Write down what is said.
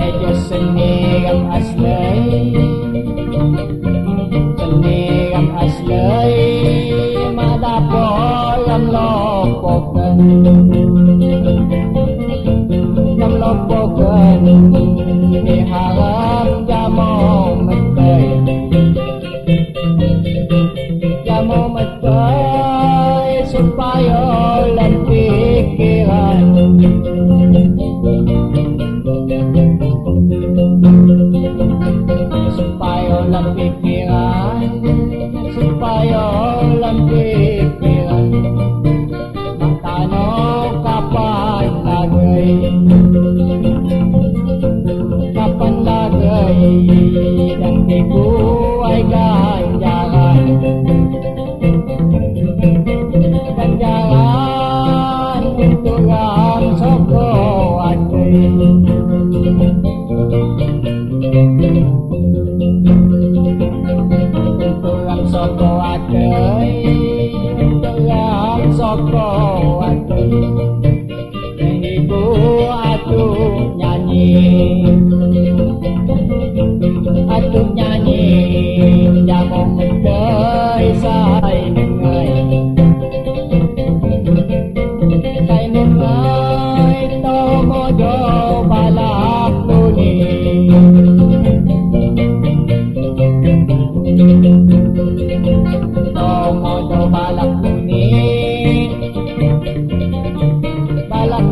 Ellos se niegan a su ley, se niegan a su ley, mata por la loco que, la loco que. Supaya oleh pikiran 出发哟！saka adei tengah saka adei niku aduh nyanyi aduh nyanyi nyamong ngedei say nengai say nengai tomo jo balap nuni thank you